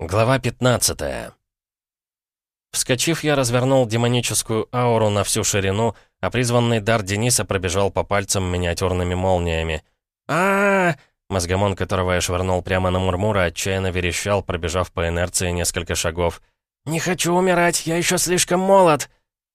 Глава 15 Вскочив, я развернул демоническую ауру на всю ширину, а призванный дар Дениса пробежал по пальцам миниатюрными молниями. а, -а, Мозгомон, которого я швырнул прямо на Мурмура, отчаянно верещал, пробежав по инерции несколько шагов. «Не хочу умирать, я еще слишком молод!»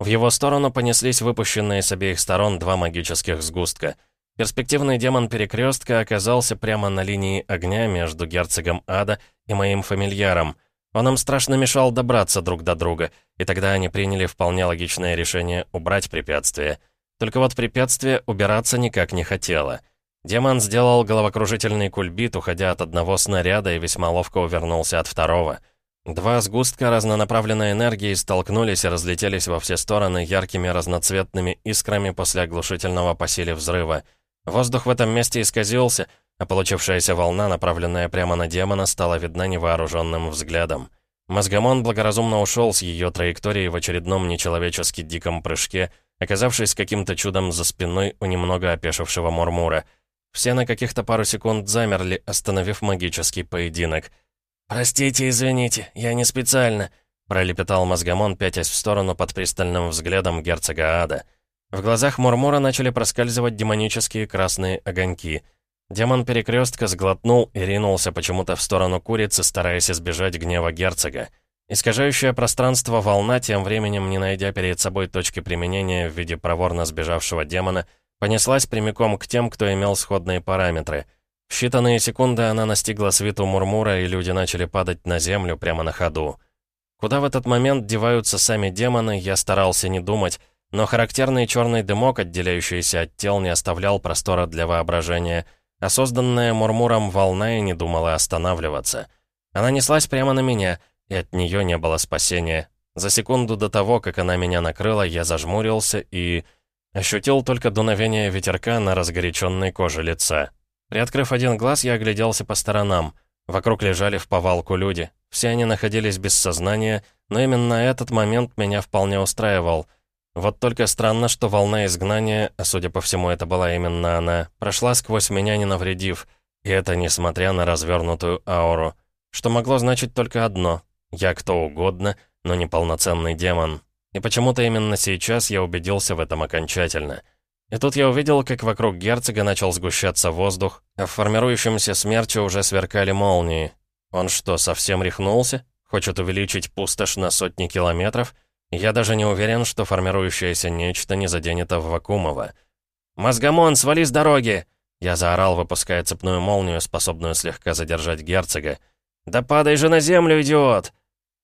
В его сторону понеслись выпущенные с обеих сторон два магических сгустка. Перспективный демон перекрестка оказался прямо на линии огня между герцогом ада и моим фамильяром. Он им страшно мешал добраться друг до друга, и тогда они приняли вполне логичное решение убрать препятствие. Только вот препятствие убираться никак не хотело. Демон сделал головокружительный кульбит, уходя от одного снаряда и весьма ловко увернулся от второго. Два сгустка разнонаправленной энергии столкнулись и разлетелись во все стороны яркими разноцветными искрами после оглушительного по силе взрыва. Воздух в этом месте исказился — а получившаяся волна, направленная прямо на демона, стала видна невооруженным взглядом. Мозгомон благоразумно ушел с ее траектории в очередном нечеловечески диком прыжке, оказавшись каким-то чудом за спиной у немного опешившего Мурмура. Все на каких-то пару секунд замерли, остановив магический поединок. «Простите, извините, я не специально», — пролепетал Мозгомон, пятясь в сторону под пристальным взглядом герцога Ада. В глазах Мурмура начали проскальзывать демонические красные огоньки — Демон перекрестка сглотнул и ринулся почему-то в сторону курицы, стараясь избежать гнева герцога. Искажающее пространство волна, тем временем не найдя перед собой точки применения в виде проворно сбежавшего демона, понеслась прямиком к тем, кто имел сходные параметры. В считанные секунды она настигла свиту Мурмура, и люди начали падать на землю прямо на ходу. Куда в этот момент деваются сами демоны, я старался не думать, но характерный черный дымок, отделяющийся от тел, не оставлял простора для воображения — а созданная Мурмуром волна и не думала останавливаться. Она неслась прямо на меня, и от нее не было спасения. За секунду до того, как она меня накрыла, я зажмурился и... Ощутил только дуновение ветерка на разгоряченной коже лица. Приоткрыв один глаз, я огляделся по сторонам. Вокруг лежали в повалку люди. Все они находились без сознания, но именно этот момент меня вполне устраивал — вот только странно, что волна изгнания, а судя по всему это была именно она, прошла сквозь меня не навредив, и это несмотря на развернутую ауру. Что могло значить только одно — я кто угодно, но не полноценный демон. И почему-то именно сейчас я убедился в этом окончательно. И тут я увидел, как вокруг герцога начал сгущаться воздух, а в формирующемся смерче уже сверкали молнии. Он что, совсем рехнулся? Хочет увеличить пустошь на сотни километров — я даже не уверен, что формирующееся нечто не заденет Аввакумова. «Мозгомон, свали с дороги!» Я заорал, выпуская цепную молнию, способную слегка задержать герцога. «Да падай же на землю, идиот!»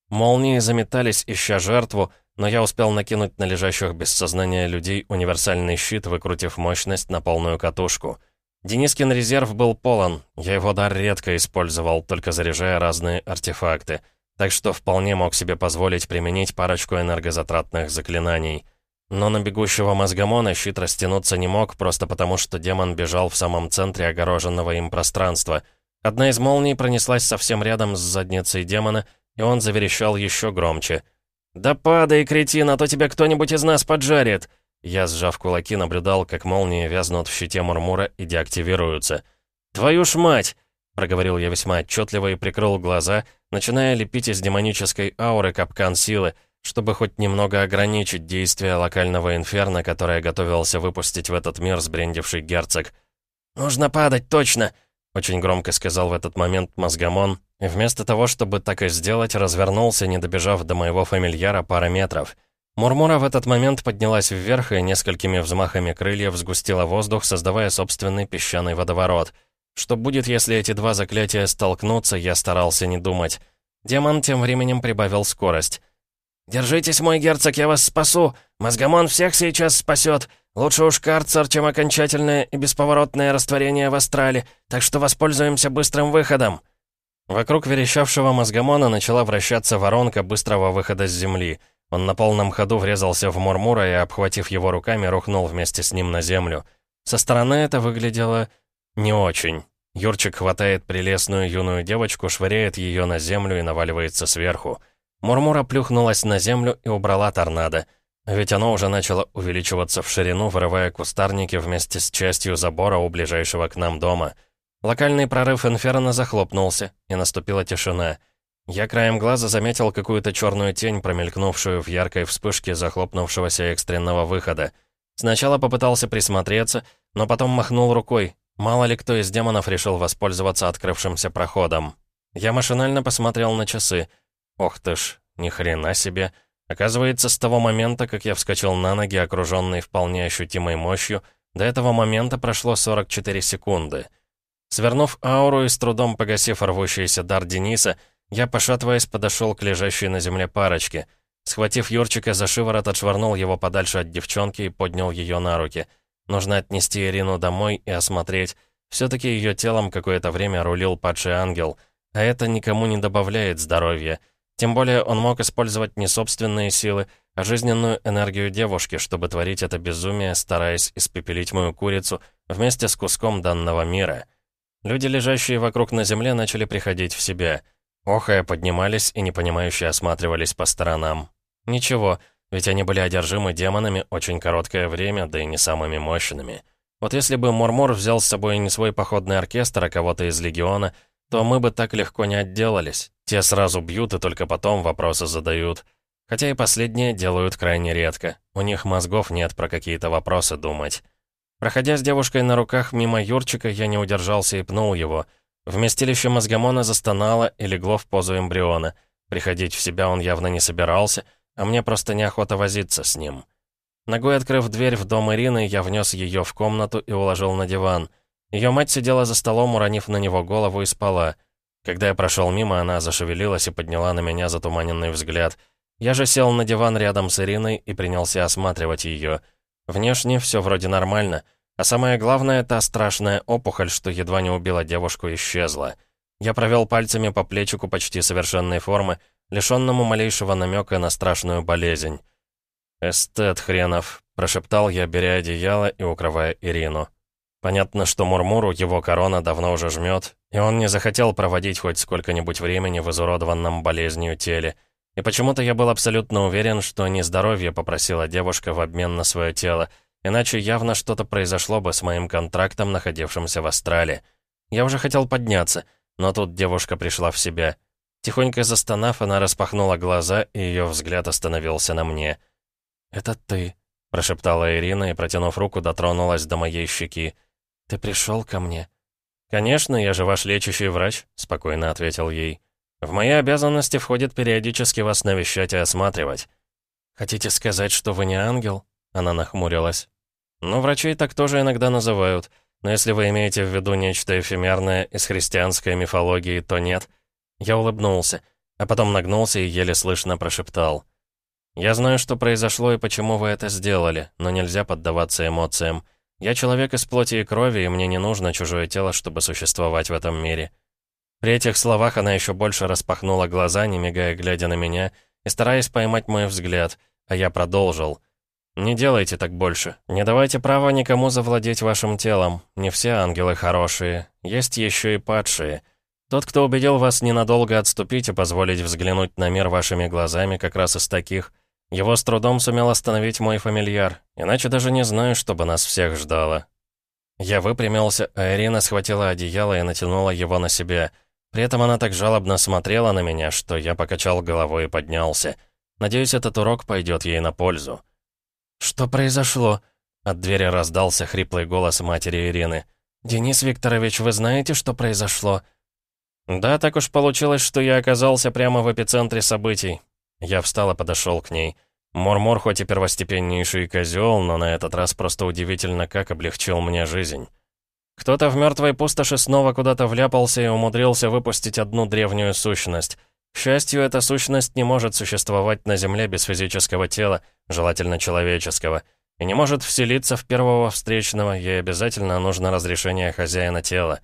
Молнии заметались, ища жертву, но я успел накинуть на лежащих без сознания людей универсальный щит, выкрутив мощность на полную катушку. Денискин резерв был полон, я его дар редко использовал, только заряжая разные артефакты — так что вполне мог себе позволить применить парочку энергозатратных заклинаний. Но на бегущего мозгомона щит растянуться не мог, просто потому что демон бежал в самом центре огороженного им пространства. Одна из молний пронеслась совсем рядом с задницей демона, и он заверещал еще громче. «Да падай, кретин, а то тебя кто-нибудь из нас поджарит!» Я, сжав кулаки, наблюдал, как молнии вязнут в щите Мурмура и деактивируются. «Твою ж мать!» — проговорил я весьма отчетливо и прикрыл глаза, начиная лепить из демонической ауры капкан силы, чтобы хоть немного ограничить действие локального инферно, которое готовился выпустить в этот мир сбрендивший герцог. «Нужно падать, точно!» — очень громко сказал в этот момент Мозгомон, и вместо того, чтобы так и сделать, развернулся, не добежав до моего фамильяра пара метров. Мурмура в этот момент поднялась вверх и несколькими взмахами крыльев сгустила воздух, создавая собственный песчаный водоворот — что будет, если эти два заклятия столкнутся, я старался не думать. Демон тем временем прибавил скорость. «Держитесь, мой герцог, я вас спасу! Мозгомон всех сейчас спасет! Лучше уж карцер, чем окончательное и бесповоротное растворение в астрале, так что воспользуемся быстрым выходом!» Вокруг верещавшего мозгомона начала вращаться воронка быстрого выхода с земли. Он на полном ходу врезался в Мурмура и, обхватив его руками, рухнул вместе с ним на землю. Со стороны это выглядело не очень. Юрчик хватает прелестную юную девочку, швыряет ее на землю и наваливается сверху. Мурмура плюхнулась на землю и убрала торнадо. Ведь оно уже начало увеличиваться в ширину, вырывая кустарники вместе с частью забора у ближайшего к нам дома. Локальный прорыв инферно захлопнулся, и наступила тишина. Я краем глаза заметил какую-то черную тень, промелькнувшую в яркой вспышке захлопнувшегося экстренного выхода. Сначала попытался присмотреться, но потом махнул рукой. Мало ли кто из демонов решил воспользоваться открывшимся проходом. Я машинально посмотрел на часы. Ох ты ж, ни хрена себе. Оказывается, с того момента, как я вскочил на ноги, окруженный вполне ощутимой мощью, до этого момента прошло 44 секунды. Свернув ауру и с трудом погасив рвущийся дар Дениса, я, пошатываясь, подошел к лежащей на земле парочке. Схватив Юрчика за шиворот, отшвырнул его подальше от девчонки и поднял ее на руки. Нужно отнести Ирину домой и осмотреть. Все-таки ее телом какое-то время рулил падший ангел, а это никому не добавляет здоровья. Тем более он мог использовать не собственные силы, а жизненную энергию девушки, чтобы творить это безумие, стараясь испепелить мою курицу вместе с куском данного мира. Люди, лежащие вокруг на земле, начали приходить в себя. Охая поднимались и непонимающе осматривались по сторонам. Ничего, ведь они были одержимы демонами очень короткое время, да и не самыми мощными. Вот если бы Мурмур взял с собой не свой походный оркестр, а кого-то из Легиона, то мы бы так легко не отделались. Те сразу бьют и только потом вопросы задают. Хотя и последние делают крайне редко. У них мозгов нет про какие-то вопросы думать. Проходя с девушкой на руках мимо Юрчика, я не удержался и пнул его. Вместилище мозгомона застонало и легло в позу эмбриона. Приходить в себя он явно не собирался, а мне просто неохота возиться с ним. Ногой открыв дверь в дом Ирины, я внес ее в комнату и уложил на диван. Ее мать сидела за столом, уронив на него голову и спала — когда я прошел мимо, она зашевелилась и подняла на меня затуманенный взгляд. Я же сел на диван рядом с Ириной и принялся осматривать ее. Внешне все вроде нормально, а самое главное, та страшная опухоль, что едва не убила девушку, исчезла. Я провел пальцами по плечику почти совершенной формы, лишенному малейшего намека на страшную болезнь. «Эстет хренов», — прошептал я, беря одеяло и укрывая Ирину. Понятно, что Мурмуру его корона давно уже жмет, и он не захотел проводить хоть сколько-нибудь времени в изуродованном болезнью теле. И почему-то я был абсолютно уверен, что не здоровье попросила девушка в обмен на свое тело, иначе явно что-то произошло бы с моим контрактом, находившимся в Астрале. Я уже хотел подняться, но тут девушка пришла в себя. Тихонько застонав, она распахнула глаза, и ее взгляд остановился на мне. «Это ты», — прошептала Ирина и, протянув руку, дотронулась до моей щеки. «Ты пришел ко мне?» «Конечно, я же ваш лечащий врач», — спокойно ответил ей. «В мои обязанности входит периодически вас навещать и осматривать». «Хотите сказать, что вы не ангел?» Она нахмурилась. «Ну, врачей так тоже иногда называют. Но если вы имеете в виду нечто эфемерное из христианской мифологии, то нет». Я улыбнулся, а потом нагнулся и еле слышно прошептал. «Я знаю, что произошло и почему вы это сделали, но нельзя поддаваться эмоциям. Я человек из плоти и крови, и мне не нужно чужое тело, чтобы существовать в этом мире». При этих словах она еще больше распахнула глаза, не мигая, глядя на меня, и стараясь поймать мой взгляд, а я продолжил. «Не делайте так больше. Не давайте права никому завладеть вашим телом. Не все ангелы хорошие. Есть еще и падшие. Тот, кто убедил вас ненадолго отступить и позволить взглянуть на мир вашими глазами, как раз из таких, его с трудом сумел остановить мой фамильяр, иначе даже не знаю, что бы нас всех ждало. Я выпрямился, а Ирина схватила одеяло и натянула его на себя. При этом она так жалобно смотрела на меня, что я покачал головой и поднялся. Надеюсь, этот урок пойдет ей на пользу. «Что произошло?» От двери раздался хриплый голос матери Ирины. «Денис Викторович, вы знаете, что произошло?» «Да, так уж получилось, что я оказался прямо в эпицентре событий. Я встал и подошел к ней. Мурмур хоть и первостепеннейший козел, но на этот раз просто удивительно, как облегчил мне жизнь. Кто-то в мертвой пустоши снова куда-то вляпался и умудрился выпустить одну древнюю сущность. К счастью, эта сущность не может существовать на Земле без физического тела, желательно человеческого, и не может вселиться в первого встречного, ей обязательно нужно разрешение хозяина тела.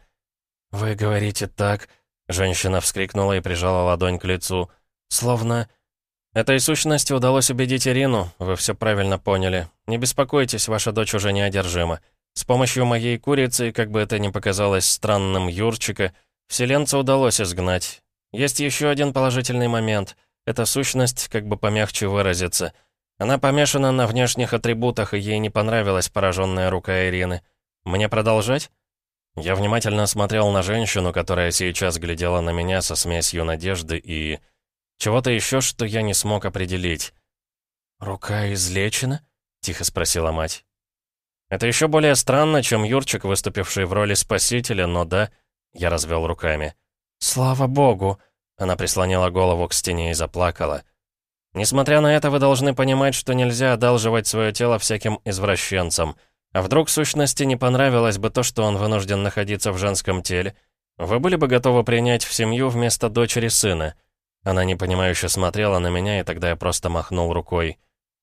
«Вы говорите так...» — женщина вскрикнула и прижала ладонь к лицу. «Словно... Этой сущности удалось убедить Ирину, вы все правильно поняли. Не беспокойтесь, ваша дочь уже неодержима. С помощью моей курицы, как бы это ни показалось странным Юрчика, вселенца удалось изгнать. Есть еще один положительный момент. Эта сущность, как бы помягче выразиться. Она помешана на внешних атрибутах, и ей не понравилась пораженная рука Ирины. Мне продолжать? Я внимательно смотрел на женщину, которая сейчас глядела на меня со смесью надежды и... Чего-то еще, что я не смог определить. «Рука излечена?» — тихо спросила мать. «Это еще более странно, чем Юрчик, выступивший в роли спасителя, но да...» Я развел руками. «Слава богу!» Она прислонила голову к стене и заплакала. «Несмотря на это, вы должны понимать, что нельзя одалживать свое тело всяким извращенцам. А вдруг сущности не понравилось бы то, что он вынужден находиться в женском теле? Вы были бы готовы принять в семью вместо дочери сына?» Она непонимающе смотрела на меня, и тогда я просто махнул рукой.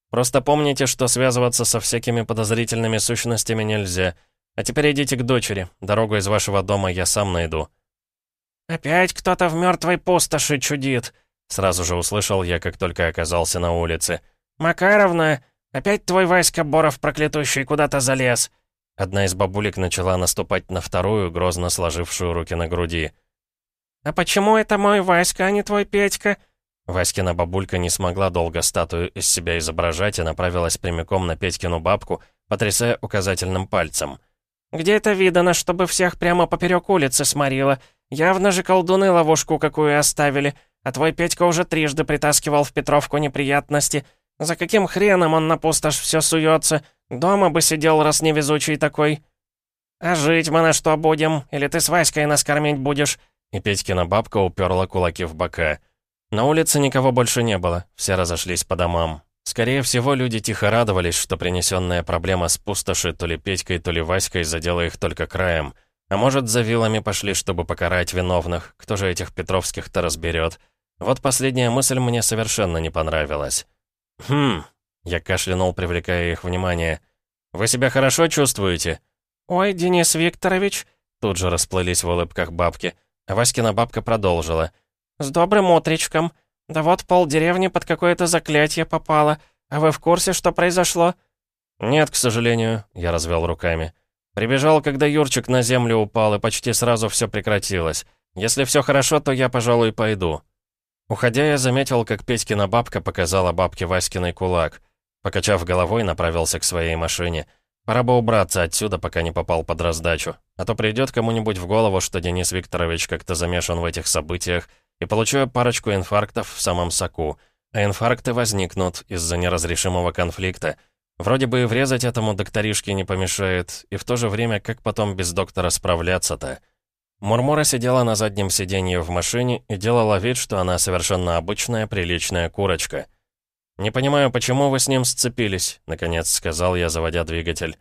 «Просто помните, что связываться со всякими подозрительными сущностями нельзя. А теперь идите к дочери. Дорогу из вашего дома я сам найду». «Опять кто-то в мертвой пустоши чудит», — сразу же услышал я, как только оказался на улице. «Макаровна, опять твой Васька Боров проклятущий куда-то залез». Одна из бабулек начала наступать на вторую, грозно сложившую руки на груди. «А почему это мой Васька, а не твой Петька?» Васькина бабулька не смогла долго статую из себя изображать и направилась прямиком на Петькину бабку, потрясая указательным пальцем. «Где это видано, чтобы всех прямо поперек улицы сморило? Явно же колдуны ловушку какую оставили, а твой Петька уже трижды притаскивал в Петровку неприятности. За каким хреном он на пустошь все суется? Дома бы сидел, раз невезучий такой». «А жить мы на что будем? Или ты с Васькой нас кормить будешь?» И Петькина бабка уперла кулаки в бока. На улице никого больше не было, все разошлись по домам. Скорее всего, люди тихо радовались, что принесенная проблема с пустоши то ли Петькой, то ли Васькой задела их только краем. А может, за вилами пошли, чтобы покарать виновных. Кто же этих Петровских-то разберет? Вот последняя мысль мне совершенно не понравилась. «Хм...» — я кашлянул, привлекая их внимание. «Вы себя хорошо чувствуете?» «Ой, Денис Викторович...» Тут же расплылись в улыбках бабки. Васькина бабка продолжила. «С добрым утречком. Да вот полдеревни под какое-то заклятие попало. А вы в курсе, что произошло?» «Нет, к сожалению», — я развел руками. «Прибежал, когда Юрчик на землю упал, и почти сразу все прекратилось. Если все хорошо, то я, пожалуй, пойду». Уходя, я заметил, как Петькина бабка показала бабке Васькиной кулак. Покачав головой, направился к своей машине — Пора бы убраться отсюда, пока не попал под раздачу. А то придет кому-нибудь в голову, что Денис Викторович как-то замешан в этих событиях, и получу я парочку инфарктов в самом соку. А инфаркты возникнут из-за неразрешимого конфликта. Вроде бы и врезать этому докторишке не помешает, и в то же время как потом без доктора справляться-то? Мурмура сидела на заднем сиденье в машине и делала вид, что она совершенно обычная приличная курочка. «Не понимаю, почему вы с ним сцепились», — наконец сказал я, заводя двигатель.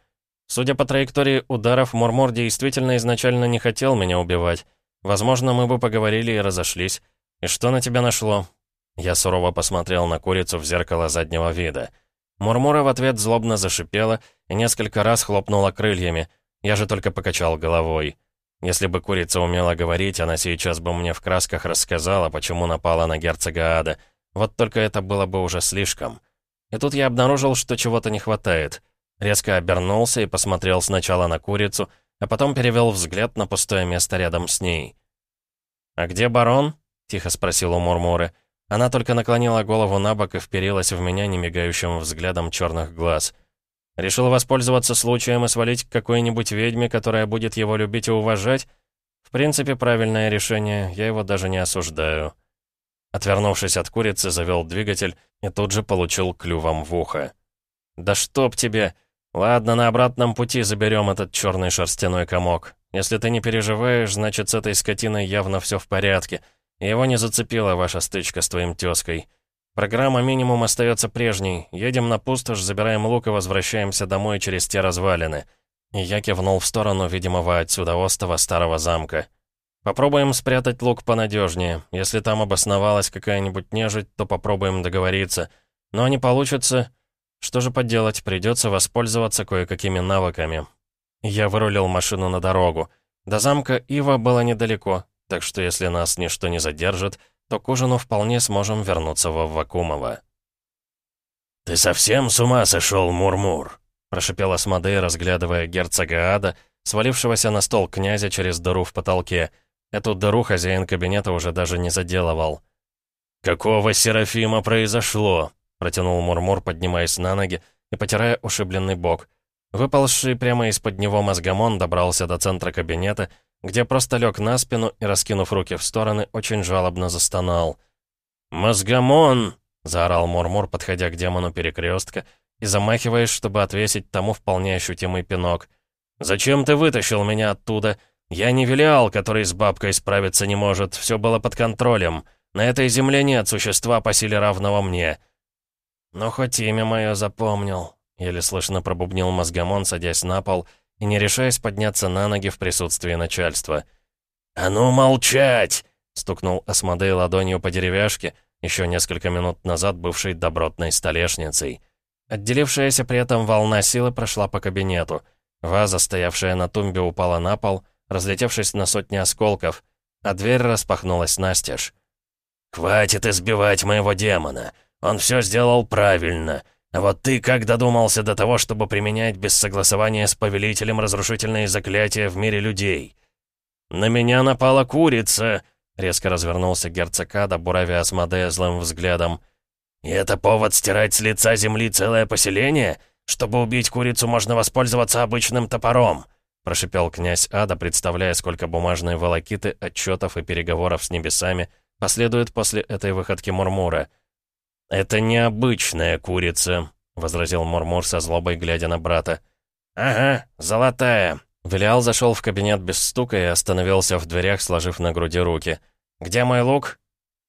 «Судя по траектории ударов, Мурмур действительно изначально не хотел меня убивать. Возможно, мы бы поговорили и разошлись. И что на тебя нашло?» Я сурово посмотрел на курицу в зеркало заднего вида. Мурмура в ответ злобно зашипела и несколько раз хлопнула крыльями. Я же только покачал головой. Если бы курица умела говорить, она сейчас бы мне в красках рассказала, почему напала на герцога Ада — вот только это было бы уже слишком. И тут я обнаружил, что чего-то не хватает. Резко обернулся и посмотрел сначала на курицу, а потом перевел взгляд на пустое место рядом с ней. «А где барон?» — тихо спросил у Мурмуры. Она только наклонила голову на бок и вперилась в меня немигающим взглядом черных глаз. Решил воспользоваться случаем и свалить к какой-нибудь ведьме, которая будет его любить и уважать? В принципе, правильное решение, я его даже не осуждаю. Отвернувшись от курицы, завел двигатель и тут же получил клювом в ухо. «Да чтоб тебе! Ладно, на обратном пути заберем этот черный шерстяной комок. Если ты не переживаешь, значит, с этой скотиной явно все в порядке. Его не зацепила ваша стычка с твоим тезкой. Программа минимум остается прежней. Едем на пустошь, забираем лук и возвращаемся домой через те развалины». И я кивнул в сторону видимого отсюда остова старого замка. Попробуем спрятать лук понадежнее. Если там обосновалась какая-нибудь нежить, то попробуем договориться. Но не получится. Что же поделать, придется воспользоваться кое-какими навыками. Я вырулил машину на дорогу. До замка Ива было недалеко, так что если нас ничто не задержит, то к ужину вполне сможем вернуться во Вакумово. «Ты совсем с ума сошел, Мурмур?» прошипел Асмодей, разглядывая герцога Ада, свалившегося на стол князя через дыру в потолке — Эту дыру хозяин кабинета уже даже не заделывал. «Какого Серафима произошло?» протянул Мурмур, поднимаясь на ноги и потирая ушибленный бок. Выползший прямо из-под него мозгомон добрался до центра кабинета, где просто лег на спину и, раскинув руки в стороны, очень жалобно застонал. «Мозгомон!» — заорал Мурмур, подходя к демону перекрестка и замахиваясь, чтобы отвесить тому вполне ощутимый пинок. «Зачем ты вытащил меня оттуда? Я не Велиал, который с бабкой справиться не может. Все было под контролем. На этой земле нет существа по силе равного мне». «Ну, хоть имя мое запомнил», — еле слышно пробубнил мозгомон, садясь на пол и не решаясь подняться на ноги в присутствии начальства. «А ну молчать!» — стукнул Асмодей ладонью по деревяшке, еще несколько минут назад бывшей добротной столешницей. Отделившаяся при этом волна силы прошла по кабинету. Ваза, стоявшая на тумбе, упала на пол, разлетевшись на сотни осколков, а дверь распахнулась настежь. «Хватит избивать моего демона! Он все сделал правильно!» Вот ты как додумался до того, чтобы применять без согласования с повелителем разрушительные заклятия в мире людей? На меня напала курица, резко развернулся герцог Ада, буравя Асмодея злым взглядом. И это повод стирать с лица земли целое поселение? Чтобы убить курицу, можно воспользоваться обычным топором. Прошипел князь Ада, представляя, сколько бумажной волокиты, отчетов и переговоров с небесами последует после этой выходки Мурмура. «Это необычная курица», — возразил Мурмур со злобой, глядя на брата. «Ага, золотая». Велиал зашел в кабинет без стука и остановился в дверях, сложив на груди руки. «Где мой лук?»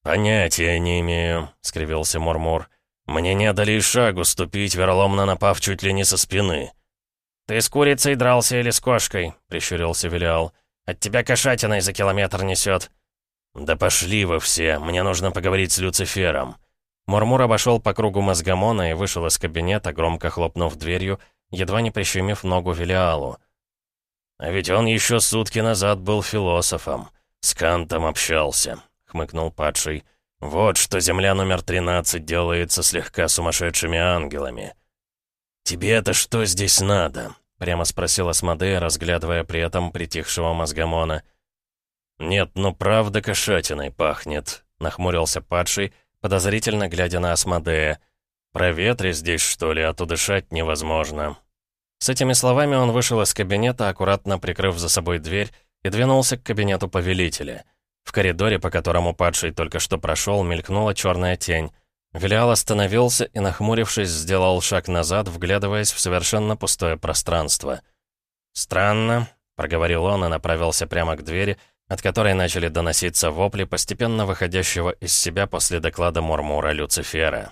«Понятия не имею», — скривился Мурмур. «Мне не дали шагу ступить, вероломно напав чуть ли не со спины». «Ты с курицей дрался или с кошкой?» — прищурился Велиал. «От тебя кошатиной за километр несет». «Да пошли вы все, мне нужно поговорить с Люцифером». Мурмур обошел по кругу мозгомона и вышел из кабинета, громко хлопнув дверью, едва не прищемив ногу Велиалу. «А ведь он еще сутки назад был философом. С Кантом общался», — хмыкнул падший. «Вот что Земля номер 13 делается слегка сумасшедшими ангелами». «Тебе-то что здесь надо?» — прямо спросил Асмодея, разглядывая при этом притихшего мозгомона. «Нет, ну правда кошатиной пахнет», — нахмурился падший, подозрительно глядя на Асмодея. «Проветри здесь, что ли, а то дышать невозможно». С этими словами он вышел из кабинета, аккуратно прикрыв за собой дверь, и двинулся к кабинету повелителя. В коридоре, по которому падший только что прошел, мелькнула черная тень. Велиал остановился и, нахмурившись, сделал шаг назад, вглядываясь в совершенно пустое пространство. «Странно», — проговорил он и направился прямо к двери, от которой начали доноситься вопли, постепенно выходящего из себя после доклада Мурмура Люцифера.